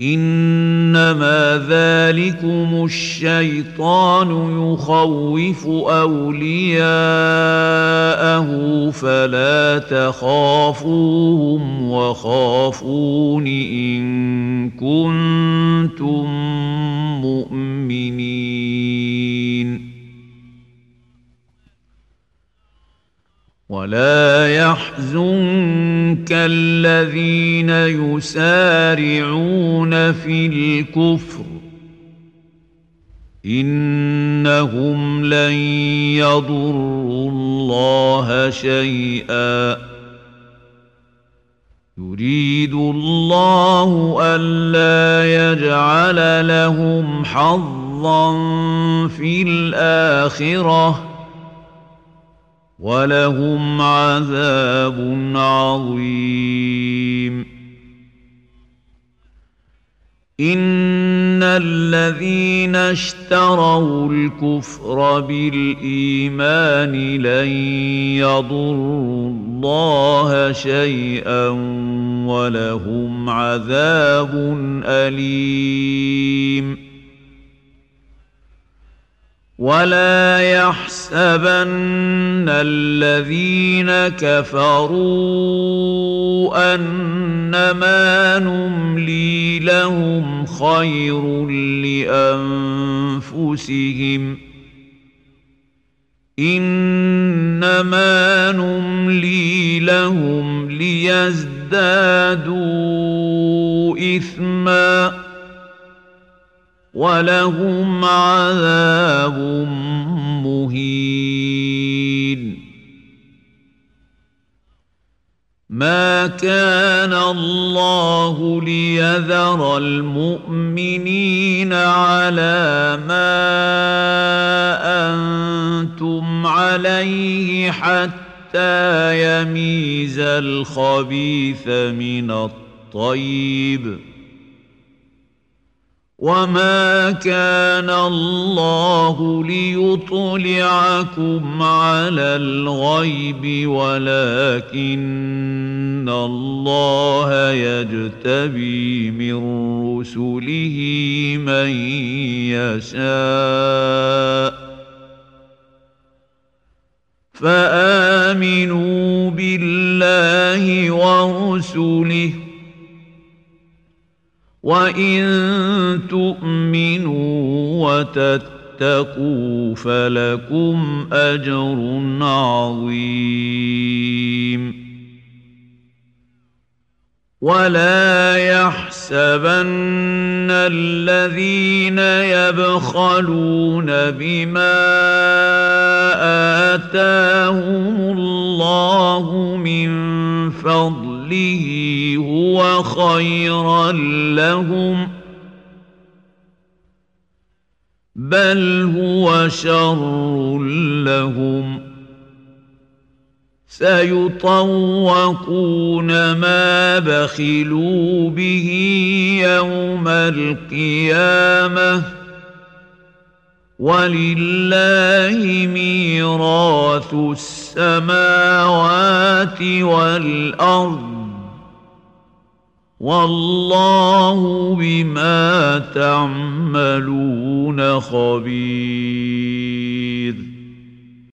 إنما ذلكم الشيطان يخوف أولياءه فلا تخافوهم وخافون إن كنتم مؤمنين. ولا يحزنك الذين يسارعون في الكفر. إنهم لن يضروا الله شيئا. يريد الله ألا يجعل لهم حظا في الآخرة. ولهم عذاب عظيم. ان الذين اشتروا الكفر بالايمان لن يضروا الله شيئا ولهم عذاب اليم. ولا يحسبن الذين كفروا انما نملي لهم خير لانفسهم انما نملي لهم ليزدادوا اثما ولهم عذاب مهين. ما كان الله ليذر المؤمنين على ما أنتم عليه حتى يميز الخبيث من الطيب. وما كان الله ليطلعكم على الغيب ولكن الله يجتبي من رسله من يشاء فامنوا بالله ورسله وان تؤمنوا وتتقوا فلكم اجر عظيم ولا يحسبن الذين يبخلون بما اتاهم الله من فضله هو خيرا لهم بل هو شر لهم سيطوقون ما بخلوا به يوم القيامة ولله ميراث السماوات والأرض والله بما تعملون خبير